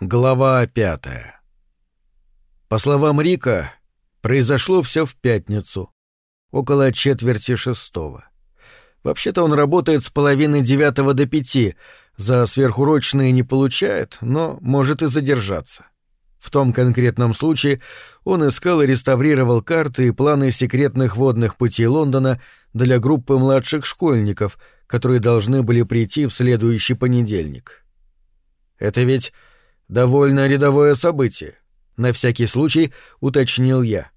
Глава пятая. По словам Рика, произошло все в пятницу, около четверти шестого. Вообще-то он работает с половины девятого до пяти, за сверхурочные не получает, но может и задержаться. В том конкретном случае он искал и реставрировал карты и планы секретных водных путей Лондона для группы младших школьников, которые должны были прийти в следующий понедельник. Это ведь довольно рядовое событие. На всякий случай уточнил я.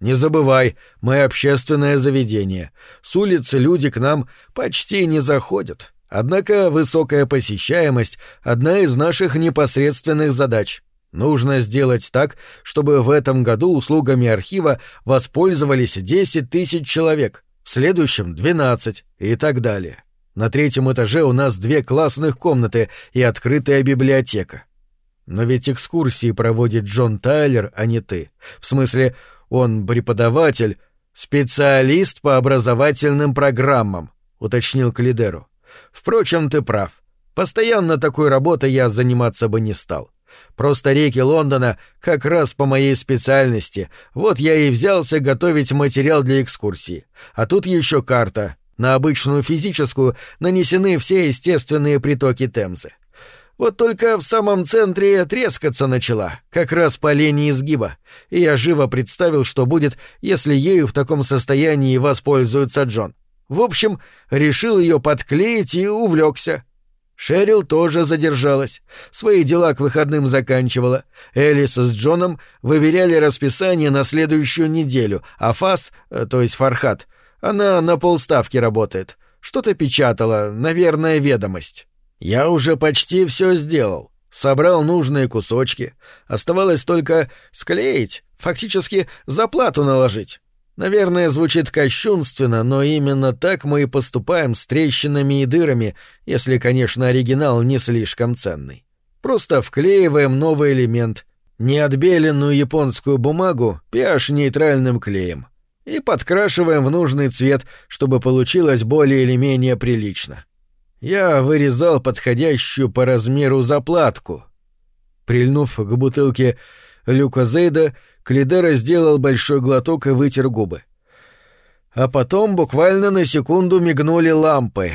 Не забывай, мы общественное заведение. С улицы люди к нам почти не заходят. Однако высокая посещаемость — одна из наших непосредственных задач. Нужно сделать так, чтобы в этом году услугами архива воспользовались 10 тысяч человек, в следующем — 12 и так далее. На третьем этаже у нас две классных комнаты и открытая библиотека. Но ведь экскурсии проводит Джон Тайлер, а не ты. В смысле, он преподаватель, специалист по образовательным программам, уточнил Калидеру. Впрочем, ты прав. Постоянно такой работой я заниматься бы не стал. Просто реки Лондона как раз по моей специальности. Вот я и взялся готовить материал для экскурсии. А тут еще карта. На обычную физическую нанесены все естественные притоки Темзы. Вот только в самом центре трескаться начала, как раз по линии изгиба, и я живо представил, что будет, если ею в таком состоянии воспользуется Джон. В общем, решил ее подклеить и увлекся. Шерил тоже задержалась. Свои дела к выходным заканчивала. Элис с Джоном выверяли расписание на следующую неделю, а Фас, э, то есть Фархат, она на полставки работает. Что-то печатала, наверное, ведомость. Я уже почти все сделал. Собрал нужные кусочки. Оставалось только склеить, фактически заплату наложить. Наверное, звучит кощунственно, но именно так мы и поступаем с трещинами и дырами, если, конечно, оригинал не слишком ценный. Просто вклеиваем новый элемент, неотбеленную японскую бумагу pH-нейтральным клеем и подкрашиваем в нужный цвет, чтобы получилось более или менее прилично. Я вырезал подходящую по размеру заплатку. Прильнув к бутылке Люка Зейда, Клидера сделал большой глоток и вытер губы. А потом буквально на секунду мигнули лампы.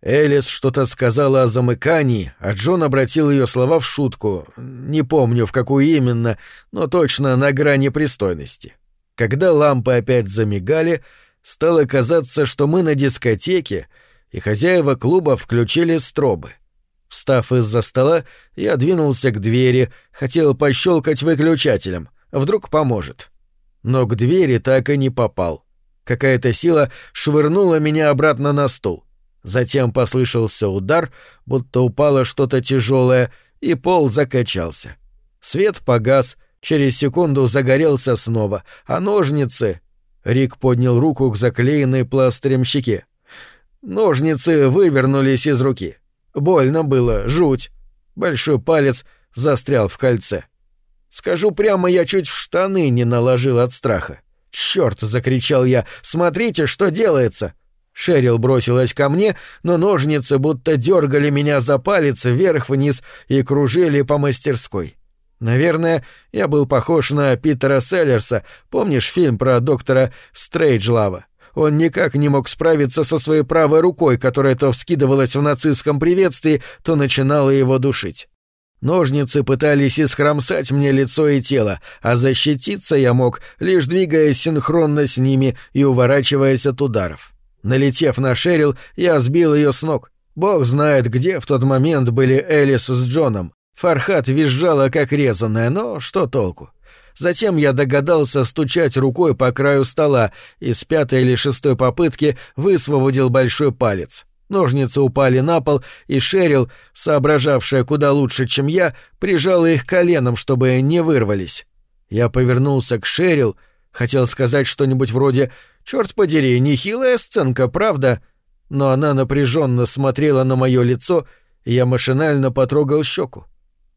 Элис что-то сказала о замыкании, а Джон обратил ее слова в шутку. Не помню, в какую именно, но точно на грани пристойности. Когда лампы опять замигали, стало казаться, что мы на дискотеке — и хозяева клуба включили стробы. Встав из-за стола, я двинулся к двери, хотел пощелкать выключателем, вдруг поможет. Но к двери так и не попал. Какая-то сила швырнула меня обратно на стул. Затем послышался удар, будто упало что-то тяжелое, и пол закачался. Свет погас, через секунду загорелся снова, а ножницы... Рик поднял руку к заклеенной пластырем щеке. Ножницы вывернулись из руки. Больно было, жуть. Большой палец застрял в кольце. Скажу прямо, я чуть в штаны не наложил от страха. «Чёрт!» — закричал я. «Смотрите, что делается!» Шерил бросилась ко мне, но ножницы будто дергали меня за палец вверх-вниз и кружили по мастерской. Наверное, я был похож на Питера Селлерса. Помнишь фильм про доктора Стрейджлава? Он никак не мог справиться со своей правой рукой, которая то вскидывалась в нацистском приветствии, то начинала его душить. Ножницы пытались исхромсать мне лицо и тело, а защититься я мог, лишь двигаясь синхронно с ними и уворачиваясь от ударов. Налетев на Шерил, я сбил ее с ног. Бог знает, где в тот момент были Элис с Джоном. Фархат визжала, как резаная, но что толку? Затем я догадался стучать рукой по краю стола и с пятой или шестой попытки высвободил большой палец. Ножницы упали на пол, и Шерил, соображавшая куда лучше, чем я, прижала их коленом, чтобы не вырвались. Я повернулся к Шерил, хотел сказать что-нибудь вроде «Чёрт подери, нехилая сценка, правда?» Но она напряженно смотрела на мое лицо, и я машинально потрогал щеку.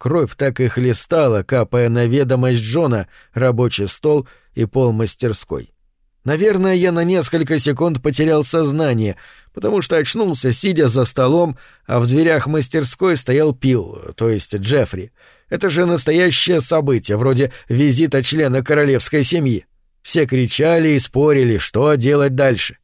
Кровь так и хлестала, капая на ведомость Джона, рабочий стол и пол мастерской. Наверное, я на несколько секунд потерял сознание, потому что очнулся, сидя за столом, а в дверях мастерской стоял Пил, то есть Джеффри. Это же настоящее событие, вроде визита члена королевской семьи. Все кричали и спорили, что делать дальше.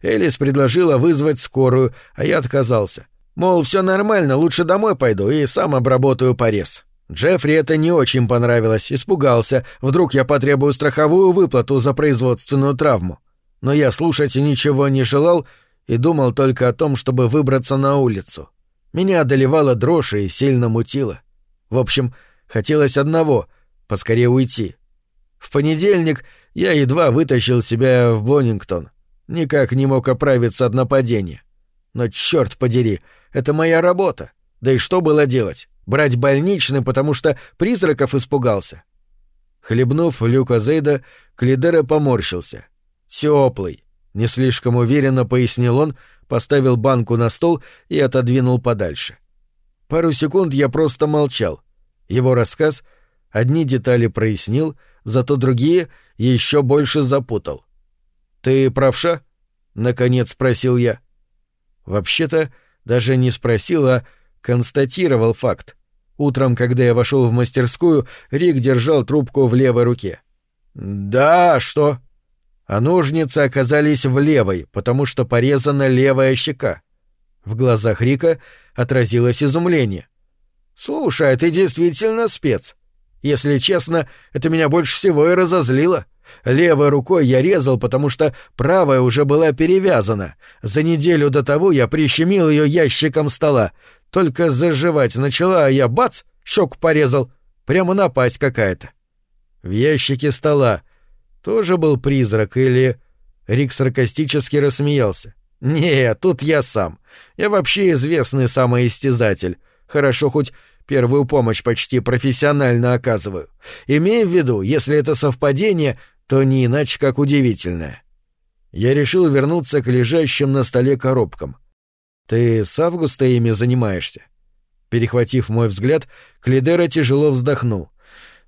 Элис предложила вызвать скорую, а я отказался. Мол, все нормально, лучше домой пойду и сам обработаю порез. Джеффри это не очень понравилось, испугался, вдруг я потребую страховую выплату за производственную травму. Но я слушать ничего не желал и думал только о том, чтобы выбраться на улицу. Меня одолевала дрожь и сильно мутило. В общем, хотелось одного — поскорее уйти. В понедельник я едва вытащил себя в Бонингтон. Никак не мог оправиться от нападения. Но черт подери, это моя работа. Да и что было делать? Брать больничный, потому что призраков испугался. Хлебнув люка Зейда, Клидера поморщился. Теплый. Не слишком уверенно пояснил он, поставил банку на стол и отодвинул подальше. Пару секунд я просто молчал. Его рассказ одни детали прояснил, зато другие еще больше запутал. «Ты правша?» — наконец спросил я. Вообще-то, даже не спросил, а констатировал факт. Утром, когда я вошел в мастерскую, Рик держал трубку в левой руке. «Да, что?» А ножницы оказались в левой, потому что порезана левая щека. В глазах Рика отразилось изумление. «Слушай, а ты действительно спец. Если честно, это меня больше всего и разозлило. Левой рукой я резал, потому что правая уже была перевязана. За неделю до того я прищемил ее ящиком стола. Только заживать начала, а я бац, щеку порезал. Прямо напасть какая-то. В ящике стола тоже был призрак или... Рик саркастически рассмеялся. «Не, тут я сам. Я вообще известный самоистязатель. Хорошо, хоть первую помощь почти профессионально оказываю. Имея в виду, если это совпадение, то не иначе как удивительное. Я решил вернуться к лежащим на столе коробкам. Ты с августа ими занимаешься? Перехватив мой взгляд, Клидера тяжело вздохнул.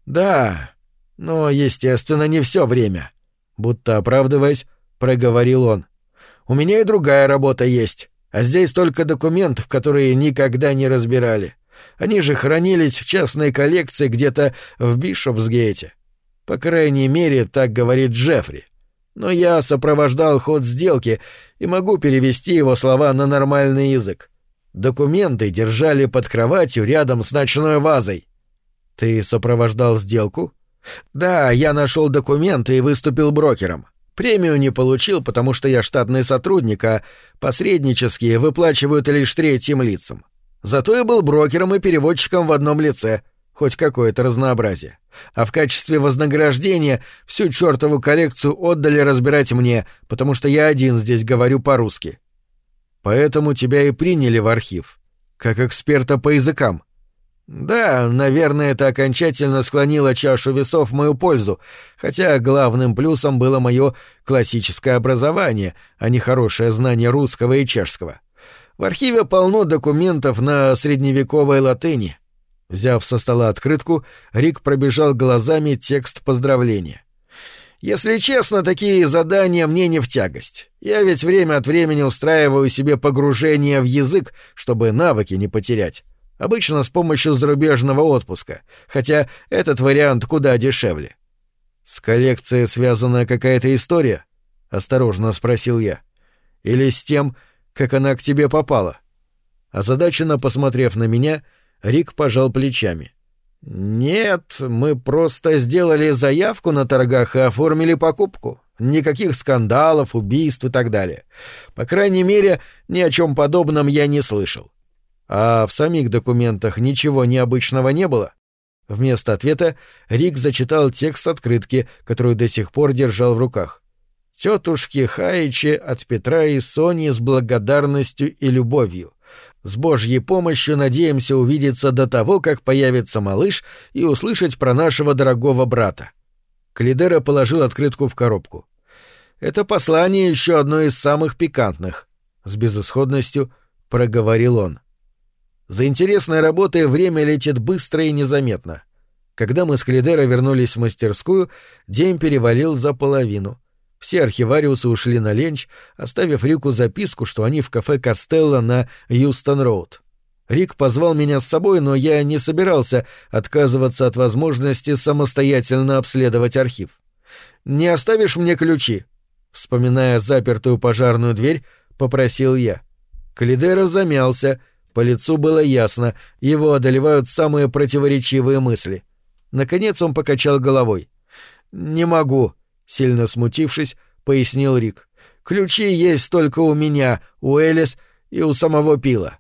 Да, но, естественно, не все время. Будто оправдываясь, проговорил он. У меня и другая работа есть, а здесь только документов, которые никогда не разбирали. Они же хранились в частной коллекции где-то в Бишопсгейте. По крайней мере, так говорит Джеффри. Но я сопровождал ход сделки и могу перевести его слова на нормальный язык. Документы держали под кроватью рядом с ночной вазой. Ты сопровождал сделку? Да, я нашел документы и выступил брокером. Премию не получил, потому что я штатный сотрудник, а посреднические выплачивают лишь третьим лицам. Зато я был брокером и переводчиком в одном лице — хоть какое-то разнообразие. А в качестве вознаграждения всю чертову коллекцию отдали разбирать мне, потому что я один здесь говорю по-русски. Поэтому тебя и приняли в архив, как эксперта по языкам. Да, наверное, это окончательно склонило чашу весов в мою пользу, хотя главным плюсом было мое классическое образование, а не хорошее знание русского и чешского. В архиве полно документов на средневековой латыни — Взяв со стола открытку, Рик пробежал глазами текст поздравления. «Если честно, такие задания мне не в тягость. Я ведь время от времени устраиваю себе погружение в язык, чтобы навыки не потерять. Обычно с помощью зарубежного отпуска, хотя этот вариант куда дешевле». «С коллекцией связана какая-то история?» — осторожно спросил я. «Или с тем, как она к тебе попала?» Озадаченно посмотрев на меня, — Рик пожал плечами. «Нет, мы просто сделали заявку на торгах и оформили покупку. Никаких скандалов, убийств и так далее. По крайней мере, ни о чем подобном я не слышал. А в самих документах ничего необычного не было?» Вместо ответа Рик зачитал текст открытки, которую до сих пор держал в руках. «Тетушки Хаичи от Петра и Сони с благодарностью и любовью. С Божьей помощью надеемся увидеться до того, как появится малыш, и услышать про нашего дорогого брата. Клидера положил открытку в коробку. Это послание еще одно из самых пикантных. С безысходностью проговорил он. За интересной работой время летит быстро и незаметно. Когда мы с Клидера вернулись в мастерскую, день перевалил за половину. Все архивариусы ушли на ленч, оставив Рику записку, что они в кафе Костелло на Юстон-Роуд. Рик позвал меня с собой, но я не собирался отказываться от возможности самостоятельно обследовать архив. «Не оставишь мне ключи?» Вспоминая запертую пожарную дверь, попросил я. Калидеров замялся, по лицу было ясно, его одолевают самые противоречивые мысли. Наконец он покачал головой. «Не могу», — сильно смутившись, пояснил Рик. «Ключи есть только у меня, у Элис и у самого Пила.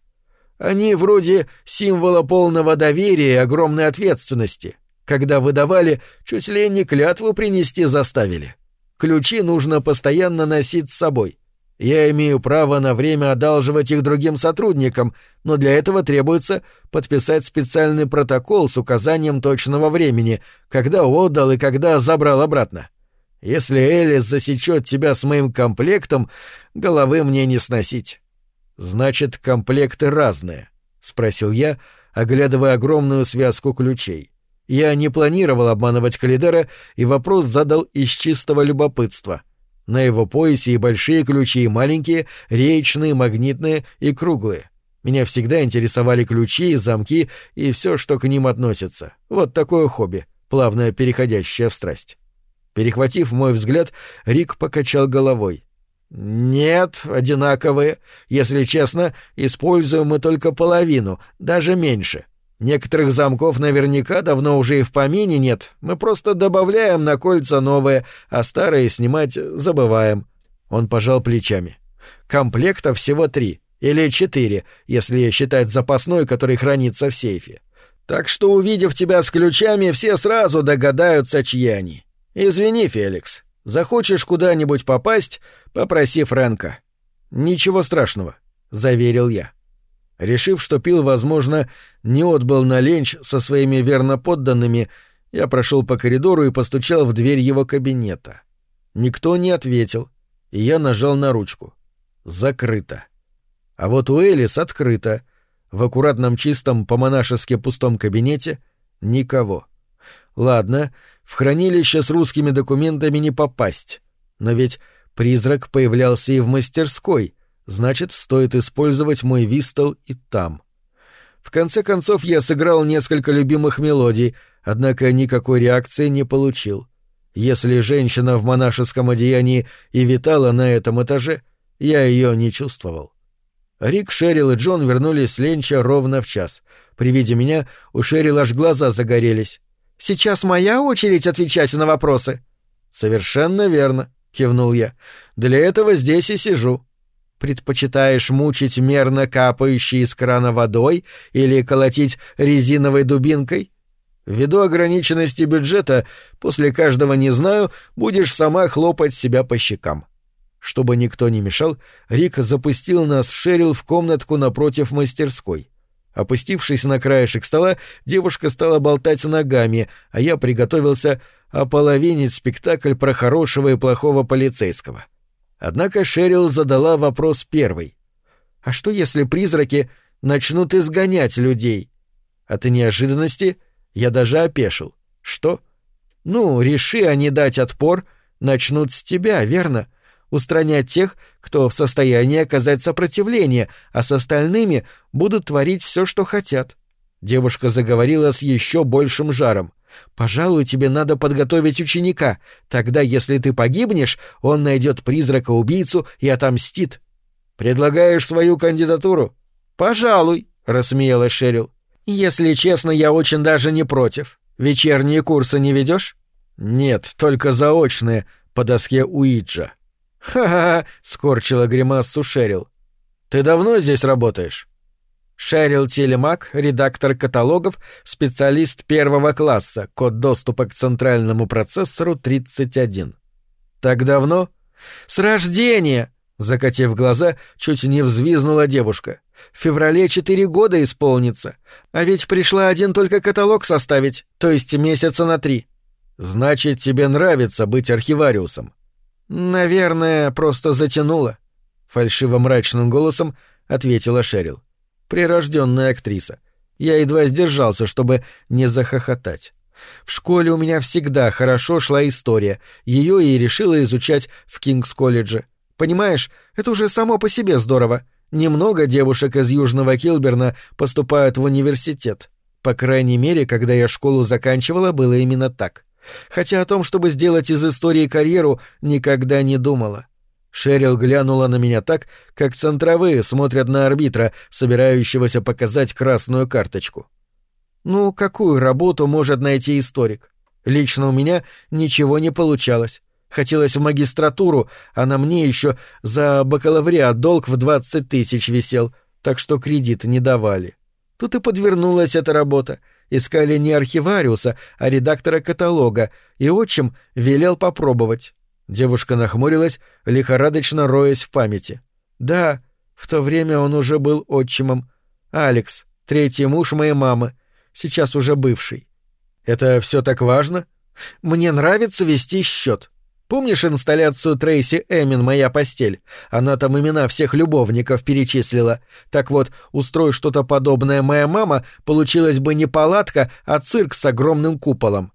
Они вроде символа полного доверия и огромной ответственности. Когда выдавали, чуть ли не клятву принести заставили. Ключи нужно постоянно носить с собой. Я имею право на время одалживать их другим сотрудникам, но для этого требуется подписать специальный протокол с указанием точного времени, когда отдал и когда забрал обратно. Если Элис засечет тебя с моим комплектом, головы мне не сносить. Значит, комплекты разные, спросил я, оглядывая огромную связку ключей. Я не планировал обманывать Калидера и вопрос задал из чистого любопытства. На его поясе и большие ключи, и маленькие, речные, магнитные и круглые. Меня всегда интересовали ключи, замки и все, что к ним относится. Вот такое хобби, плавно переходящее в страсть. Перехватив мой взгляд, Рик покачал головой. «Нет, одинаковые. Если честно, используем мы только половину, даже меньше. Некоторых замков наверняка давно уже и в помине нет. Мы просто добавляем на кольца новые, а старые снимать забываем. Он пожал плечами. Комплектов всего три. Или четыре, если считать запасной, который хранится в сейфе. Так что, увидев тебя с ключами, все сразу догадаются, чьи они. Извини, Феликс. Захочешь куда-нибудь попасть, попроси Фрэнка. Ничего страшного, заверил я. Решив, что Пил, возможно, не отбыл на ленч со своими верноподданными, я прошел по коридору и постучал в дверь его кабинета. Никто не ответил, и я нажал на ручку. Закрыто. А вот у Элис открыто. В аккуратном чистом по-монашески пустом кабинете никого. Ладно, в хранилище с русскими документами не попасть. Но ведь призрак появлялся и в мастерской — значит, стоит использовать мой вистол и там. В конце концов, я сыграл несколько любимых мелодий, однако никакой реакции не получил. Если женщина в монашеском одеянии и витала на этом этаже, я ее не чувствовал. Рик, Шерил и Джон вернулись с ленча ровно в час. При виде меня у Шерил аж глаза загорелись. «Сейчас моя очередь отвечать на вопросы?» «Совершенно верно», — кивнул я. «Для этого здесь и сижу». Предпочитаешь мучить мерно капающей из крана водой или колотить резиновой дубинкой? Ввиду ограниченности бюджета, после каждого «не знаю» будешь сама хлопать себя по щекам. Чтобы никто не мешал, Рик запустил нас Шерил в комнатку напротив мастерской. Опустившись на краешек стола, девушка стала болтать ногами, а я приготовился ополовинить спектакль про хорошего и плохого полицейского. — Однако Шерил задала вопрос первый. «А что, если призраки начнут изгонять людей?» От неожиданности я даже опешил. «Что?» «Ну, реши они дать отпор, начнут с тебя, верно? Устранять тех, кто в состоянии оказать сопротивление, а с остальными будут творить все, что хотят». Девушка заговорила с еще большим жаром. Пожалуй, тебе надо подготовить ученика. Тогда, если ты погибнешь, он найдет призрака-убийцу и отомстит. Предлагаешь свою кандидатуру? Пожалуй, рассмеялась Шерил. Если честно, я очень даже не против. Вечерние курсы не ведешь? Нет, только заочные, по доске Уиджа. Ха-ха, скорчила гримасу Шерил. Ты давно здесь работаешь? Шерил Телемак, редактор каталогов, специалист первого класса, код доступа к центральному процессору 31. Так давно? С рождения! Закатив глаза, чуть не взвизнула девушка. В феврале четыре года исполнится. А ведь пришла один только каталог составить, то есть месяца на три. Значит, тебе нравится быть архивариусом. Наверное, просто затянуло. Фальшиво мрачным голосом ответила Шерил прирожденная актриса. Я едва сдержался, чтобы не захохотать. В школе у меня всегда хорошо шла история, ее и решила изучать в Кингс-колледже. Понимаешь, это уже само по себе здорово. Немного девушек из Южного Килберна поступают в университет. По крайней мере, когда я школу заканчивала, было именно так. Хотя о том, чтобы сделать из истории карьеру, никогда не думала. Шерил глянула на меня так, как центровые смотрят на арбитра, собирающегося показать красную карточку. Ну, какую работу может найти историк? Лично у меня ничего не получалось. Хотелось в магистратуру, а на мне еще за бакалавриат долг в двадцать тысяч висел, так что кредит не давали. Тут и подвернулась эта работа. Искали не архивариуса, а редактора каталога, и отчим велел попробовать. Девушка нахмурилась, лихорадочно роясь в памяти. Да, в то время он уже был отчимом. Алекс, третий муж моей мамы, сейчас уже бывший. Это все так важно? Мне нравится вести счет. Помнишь инсталляцию Трейси Эмин «Моя постель»? Она там имена всех любовников перечислила. Так вот, устрой что-то подобное моя мама, получилась бы не палатка, а цирк с огромным куполом.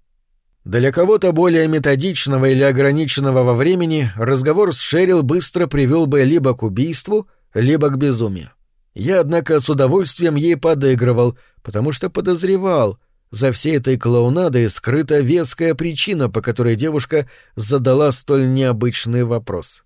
Для кого-то более методичного или ограниченного во времени разговор с Шерил быстро привел бы либо к убийству, либо к безумию. Я, однако, с удовольствием ей подыгрывал, потому что подозревал — за всей этой клоунадой скрыта веская причина, по которой девушка задала столь необычный вопрос.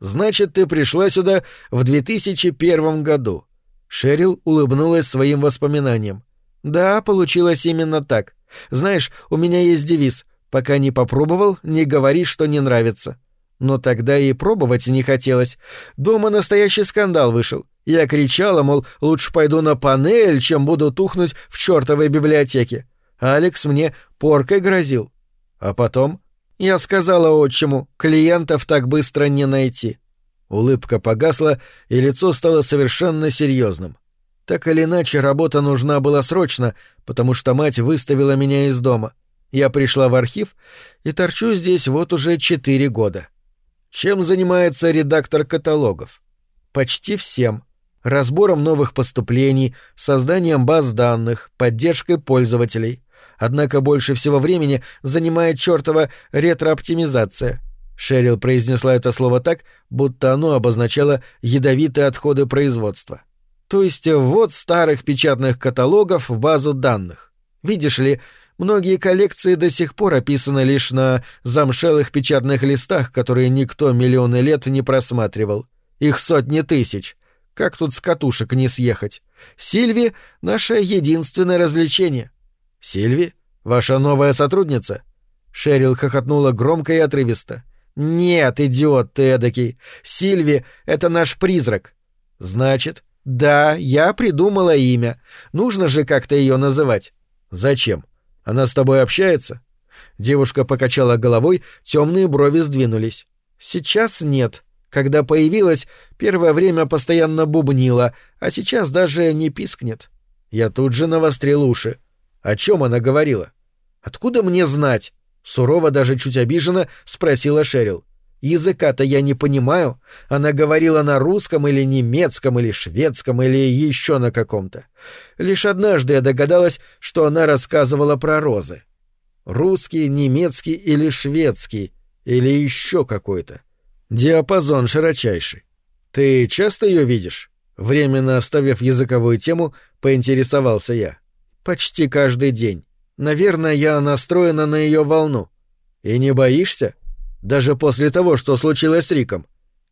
«Значит, ты пришла сюда в 2001 году?» Шерил улыбнулась своим воспоминаниям. «Да, получилось именно так. Знаешь, у меня есть девиз «Пока не попробовал, не говори, что не нравится». Но тогда и пробовать не хотелось. Дома настоящий скандал вышел. Я кричала, мол, лучше пойду на панель, чем буду тухнуть в чертовой библиотеке. Алекс мне поркой грозил. А потом я сказала отчиму, клиентов так быстро не найти. Улыбка погасла, и лицо стало совершенно серьезным. Так или иначе, работа нужна была срочно, потому что мать выставила меня из дома. Я пришла в архив и торчу здесь вот уже четыре года. Чем занимается редактор каталогов? Почти всем. Разбором новых поступлений, созданием баз данных, поддержкой пользователей. Однако больше всего времени занимает чертова ретро-оптимизация. Шерил произнесла это слово так, будто оно обозначало ядовитые отходы производства. То есть ввод старых печатных каталогов в базу данных. Видишь ли, Многие коллекции до сих пор описаны лишь на замшелых печатных листах, которые никто миллионы лет не просматривал. Их сотни тысяч. Как тут с катушек не съехать? Сильви — наше единственное развлечение. Сильви? Ваша новая сотрудница? Шерил хохотнула громко и отрывисто. Нет, идиот ты эдакий. Сильви — это наш призрак. Значит, да, я придумала имя. Нужно же как-то ее называть. Зачем? Она с тобой общается? Девушка покачала головой, темные брови сдвинулись. Сейчас нет. Когда появилась, первое время постоянно бубнила, а сейчас даже не пискнет. Я тут же навострил уши. О чем она говорила? Откуда мне знать? Сурово, даже чуть обиженно, спросила Шерил. Языка-то я не понимаю. Она говорила на русском или немецком или шведском или еще на каком-то. Лишь однажды я догадалась, что она рассказывала про розы. Русский, немецкий или шведский, или еще какой-то. Диапазон широчайший. Ты часто ее видишь? Временно оставив языковую тему, поинтересовался я. Почти каждый день. Наверное, я настроена на ее волну. И не боишься? Даже после того, что случилось с Риком.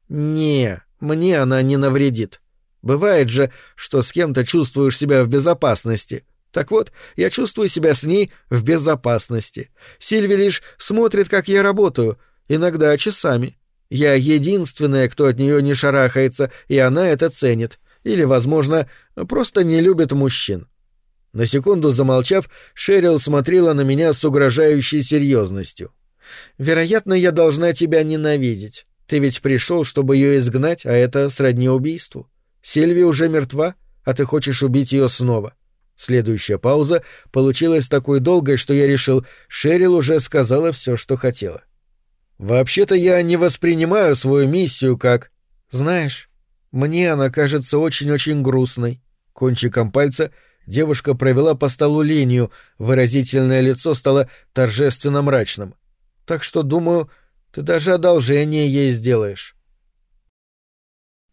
Не, мне она не навредит. Бывает же, что с кем-то чувствуешь себя в безопасности. Так вот, я чувствую себя с ней в безопасности. Сильви лишь смотрит, как я работаю, иногда часами. Я единственная, кто от нее не шарахается, и она это ценит. Или, возможно, просто не любит мужчин. На секунду замолчав, Шерил смотрела на меня с угрожающей серьезностью. Вероятно, я должна тебя ненавидеть. Ты ведь пришел, чтобы ее изгнать, а это сродни убийству. Сильви уже мертва, а ты хочешь убить ее снова. Следующая пауза получилась такой долгой, что я решил, Шерил уже сказала все, что хотела. Вообще-то я не воспринимаю свою миссию как... Знаешь, мне она кажется очень-очень грустной. Кончиком пальца девушка провела по столу линию, выразительное лицо стало торжественно мрачным так что, думаю, ты даже одолжение ей сделаешь.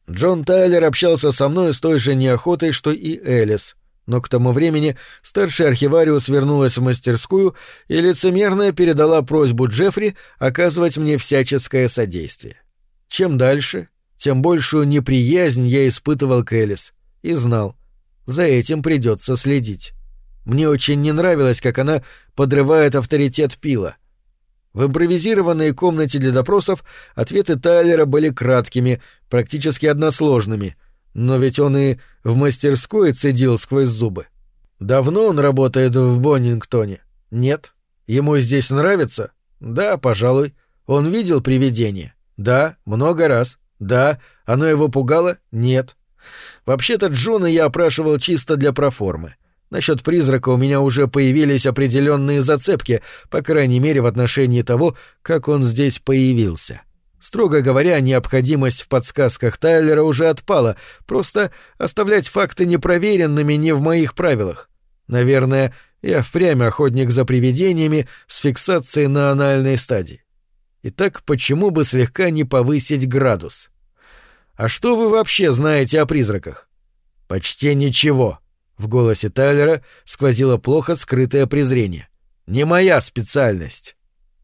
Джон Тайлер общался со мной с той же неохотой, что и Элис, но к тому времени старший архивариус вернулась в мастерскую и лицемерно передала просьбу Джеффри оказывать мне всяческое содействие. Чем дальше, тем большую неприязнь я испытывал к Элис и знал, за этим придется следить. Мне очень не нравилось, как она подрывает авторитет Пила. В импровизированной комнате для допросов ответы Тайлера были краткими, практически односложными, но ведь он и в мастерской цедил сквозь зубы. Давно он работает в Боннингтоне? Нет. Ему здесь нравится? Да, пожалуй. Он видел привидение? Да, много раз. Да. Оно его пугало? Нет. Вообще-то Джона я опрашивал чисто для проформы. Насчет призрака у меня уже появились определенные зацепки, по крайней мере в отношении того, как он здесь появился. Строго говоря, необходимость в подсказках Тайлера уже отпала, просто оставлять факты непроверенными не в моих правилах. Наверное, я впрямь охотник за привидениями с фиксацией на анальной стадии. Итак, почему бы слегка не повысить градус? А что вы вообще знаете о призраках? Почти ничего. В голосе Тайлера сквозило плохо скрытое презрение. Не моя специальность.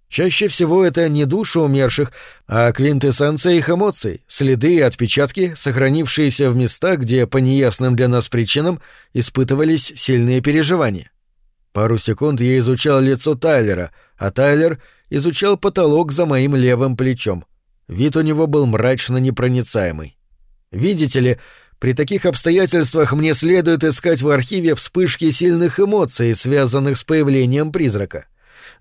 Чаще всего это не души умерших, а квинтэссенция их эмоций, следы и отпечатки, сохранившиеся в местах, где по неясным для нас причинам испытывались сильные переживания. Пару секунд я изучал лицо Тайлера, а Тайлер изучал потолок за моим левым плечом. Вид у него был мрачно непроницаемый. Видите ли, при таких обстоятельствах мне следует искать в архиве вспышки сильных эмоций, связанных с появлением призрака.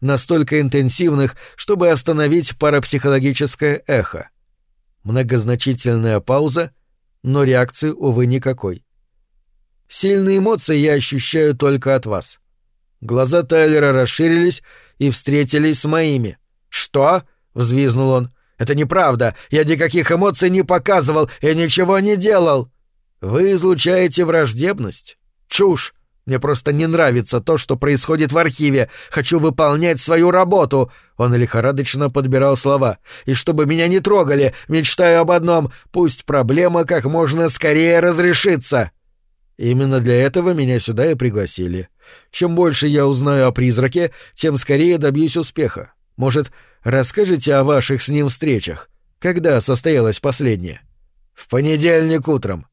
Настолько интенсивных, чтобы остановить парапсихологическое эхо. Многозначительная пауза, но реакции, увы, никакой. Сильные эмоции я ощущаю только от вас. Глаза Тайлера расширились и встретились с моими. «Что?» — взвизнул он. Это неправда. Я никаких эмоций не показывал и ничего не делал. Вы излучаете враждебность. Чушь. Мне просто не нравится то, что происходит в архиве. Хочу выполнять свою работу. Он лихорадочно подбирал слова. И чтобы меня не трогали, мечтаю об одном. Пусть проблема как можно скорее разрешится. Именно для этого меня сюда и пригласили. Чем больше я узнаю о призраке, тем скорее добьюсь успеха. Может, расскажете о ваших с ним встречах? Когда состоялась последняя? В понедельник утром.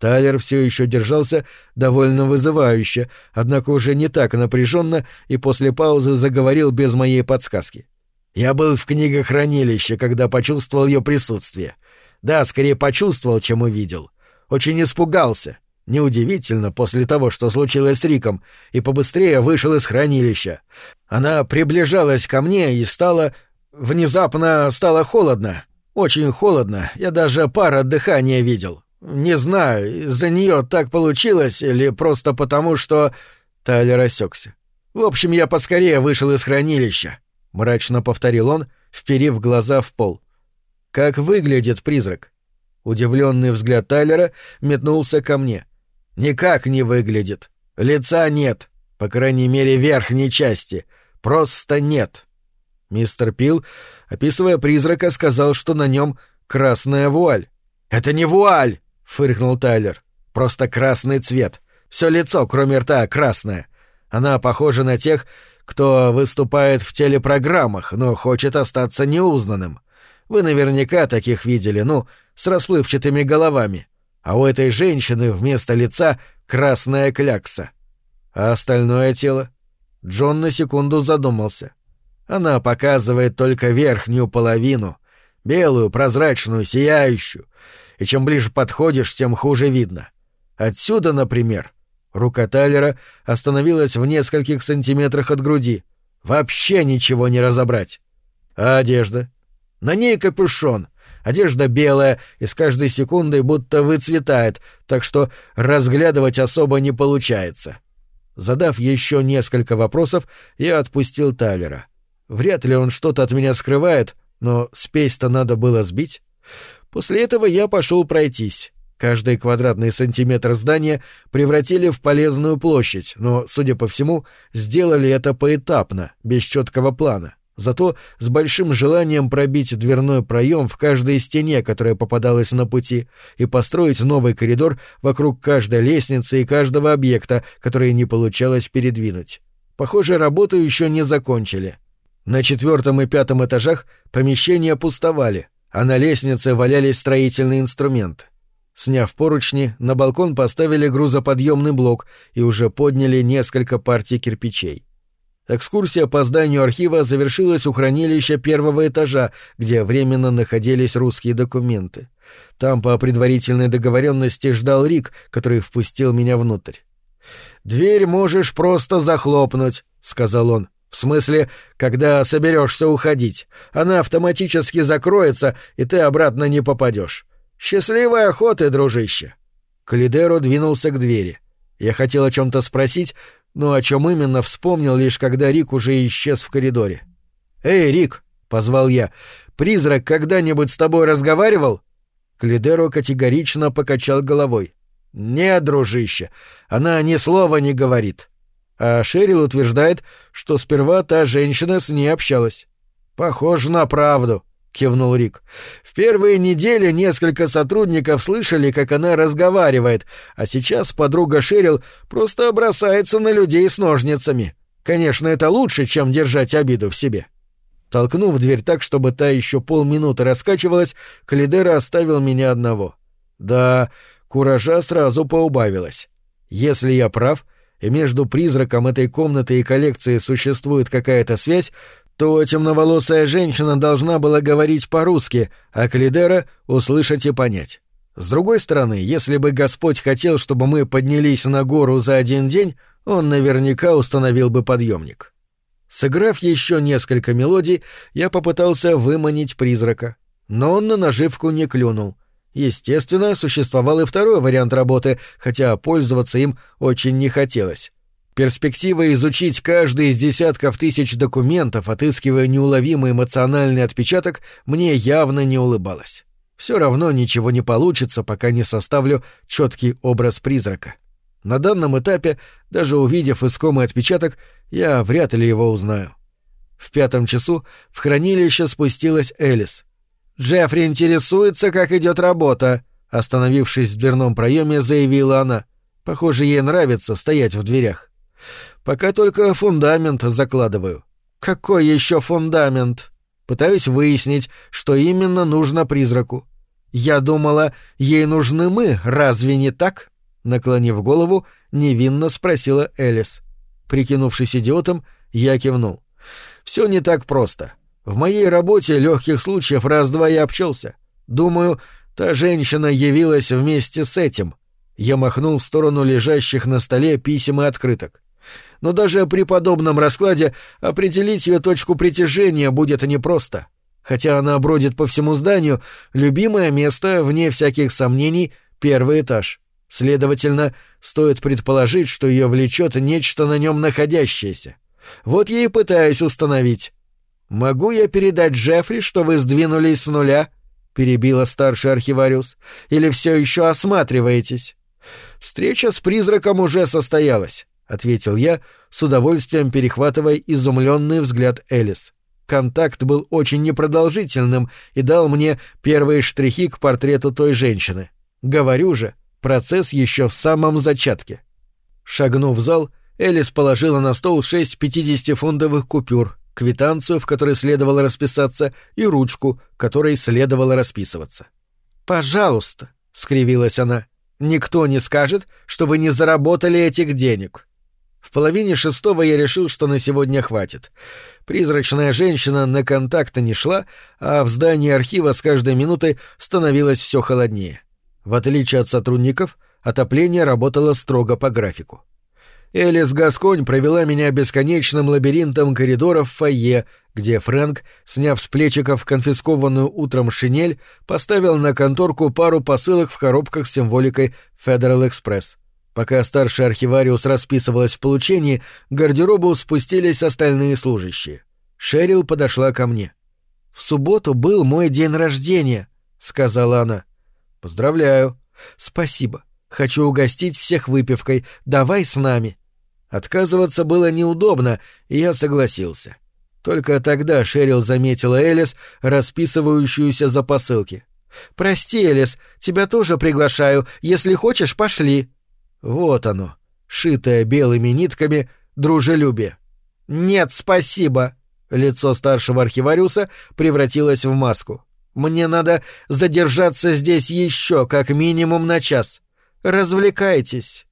Тайлер все еще держался довольно вызывающе, однако уже не так напряженно и после паузы заговорил без моей подсказки. Я был в книгохранилище, когда почувствовал ее присутствие. Да, скорее почувствовал, чем увидел. Очень испугался. Неудивительно после того, что случилось с Риком, и побыстрее вышел из хранилища. Она приближалась ко мне и стало Внезапно стало холодно. Очень холодно. Я даже пар от дыхания видел. Не знаю, из-за нее так получилось или просто потому, что... Тайлер осекся. В общем, я поскорее вышел из хранилища. Мрачно повторил он, вперив глаза в пол. Как выглядит призрак? Удивленный взгляд Тайлера метнулся ко мне. Никак не выглядит. Лица нет. По крайней мере, верхней части. Просто нет. Мистер Пил, описывая призрака, сказал, что на нем красная вуаль. «Это не вуаль!» — фыркнул Тайлер. «Просто красный цвет. Все лицо, кроме рта, красное. Она похожа на тех, кто выступает в телепрограммах, но хочет остаться неузнанным. Вы наверняка таких видели, ну, с расплывчатыми головами. А у этой женщины вместо лица красная клякса. А остальное тело? Джон на секунду задумался. Она показывает только верхнюю половину, белую, прозрачную, сияющую, и чем ближе подходишь, тем хуже видно. Отсюда, например, рука Тайлера остановилась в нескольких сантиметрах от груди. Вообще ничего не разобрать. А одежда? На ней капюшон. Одежда белая и с каждой секундой будто выцветает, так что разглядывать особо не получается. Задав еще несколько вопросов, я отпустил Тайлера. Вряд ли он что-то от меня скрывает, но спесь-то надо было сбить. После этого я пошел пройтись. Каждый квадратный сантиметр здания превратили в полезную площадь, но, судя по всему, сделали это поэтапно, без четкого плана. зато с большим желанием пробить дверной проем в каждой стене, которая попадалась на пути, и построить новый коридор вокруг каждой лестницы и каждого объекта, который не получалось передвинуть. Похоже, работу еще не закончили. На четвертом и пятом этажах помещения пустовали, а на лестнице валялись строительные инструменты. Сняв поручни, на балкон поставили грузоподъемный блок и уже подняли несколько партий кирпичей. Экскурсия по зданию архива завершилась у хранилища первого этажа, где временно находились русские документы. Там по предварительной договоренности ждал Рик, который впустил меня внутрь. «Дверь можешь просто захлопнуть», — сказал он. «В смысле, когда соберешься уходить. Она автоматически закроется, и ты обратно не попадешь. Счастливой охоты, дружище!» Калидеро двинулся к двери. Я хотел о чем-то спросить, но о чем именно вспомнил лишь когда Рик уже исчез в коридоре. «Эй, Рик!» — позвал я. «Призрак когда-нибудь с тобой разговаривал?» Клидеро категорично покачал головой. «Нет, дружище, она ни слова не говорит». А Шерил утверждает, что сперва та женщина с ней общалась. «Похоже на правду», — кивнул Рик. «В первые недели несколько сотрудников слышали, как она разговаривает, а сейчас подруга Шерил просто бросается на людей с ножницами. Конечно, это лучше, чем держать обиду в себе». Толкнув дверь так, чтобы та еще полминуты раскачивалась, Калидера оставил меня одного. Да, куража сразу поубавилась. Если я прав, и между призраком этой комнаты и коллекцией существует какая-то связь, то темноволосая женщина должна была говорить по-русски, а Калидера — услышать и понять. С другой стороны, если бы Господь хотел, чтобы мы поднялись на гору за один день, он наверняка установил бы подъемник. Сыграв еще несколько мелодий, я попытался выманить призрака. Но он на наживку не клюнул. Естественно, существовал и второй вариант работы, хотя пользоваться им очень не хотелось. Перспектива изучить каждый из десятков тысяч документов, отыскивая неуловимый эмоциональный отпечаток, мне явно не улыбалась. Все равно ничего не получится, пока не составлю четкий образ призрака. На данном этапе, даже увидев искомый отпечаток, я вряд ли его узнаю. В пятом часу в хранилище спустилась Элис. «Джеффри интересуется, как идет работа», — остановившись в дверном проеме, заявила она. Похоже, ей нравится стоять в дверях. Пока только фундамент закладываю. Какой еще фундамент? Пытаюсь выяснить, что именно нужно призраку. Я думала, ей нужны мы, разве не так? Наклонив голову, невинно спросила Элис. Прикинувшись идиотом, я кивнул. Все не так просто. В моей работе легких случаев раз-два я обчелся. Думаю, та женщина явилась вместе с этим. Я махнул в сторону лежащих на столе писем и открыток но даже при подобном раскладе определить ее точку притяжения будет непросто. Хотя она бродит по всему зданию, любимое место, вне всяких сомнений, первый этаж. Следовательно, стоит предположить, что ее влечет нечто на нем находящееся. Вот я и пытаюсь установить. «Могу я передать Джеффри, что вы сдвинулись с нуля?» — перебила старший архивариус. «Или все еще осматриваетесь?» Встреча с призраком уже состоялась ответил я, с удовольствием перехватывая изумленный взгляд Элис. Контакт был очень непродолжительным и дал мне первые штрихи к портрету той женщины. Говорю же, процесс еще в самом зачатке. Шагнув в зал, Элис положила на стол шесть пятидесятифунтовых купюр, квитанцию, в которой следовало расписаться, и ручку, которой следовало расписываться. «Пожалуйста», — скривилась она, — «никто не скажет, что вы не заработали этих денег. В половине шестого я решил, что на сегодня хватит. Призрачная женщина на контакты не шла, а в здании архива с каждой минутой становилось все холоднее. В отличие от сотрудников, отопление работало строго по графику. Элис Гасконь провела меня бесконечным лабиринтом коридоров в фойе, где Фрэнк, сняв с плечиков конфискованную утром шинель, поставил на конторку пару посылок в коробках с символикой Federal Express. Пока старший архивариус расписывалась в получении, к гардеробу спустились остальные служащие. Шерил подошла ко мне. «В субботу был мой день рождения», — сказала она. «Поздравляю». «Спасибо. Хочу угостить всех выпивкой. Давай с нами». Отказываться было неудобно, и я согласился. Только тогда Шерил заметила Элис, расписывающуюся за посылки. «Прости, Элис, тебя тоже приглашаю. Если хочешь, пошли». Вот оно, шитое белыми нитками, дружелюбие. «Нет, спасибо». Лицо старшего архивариуса превратилось в маску. «Мне надо задержаться здесь еще как минимум на час. Развлекайтесь».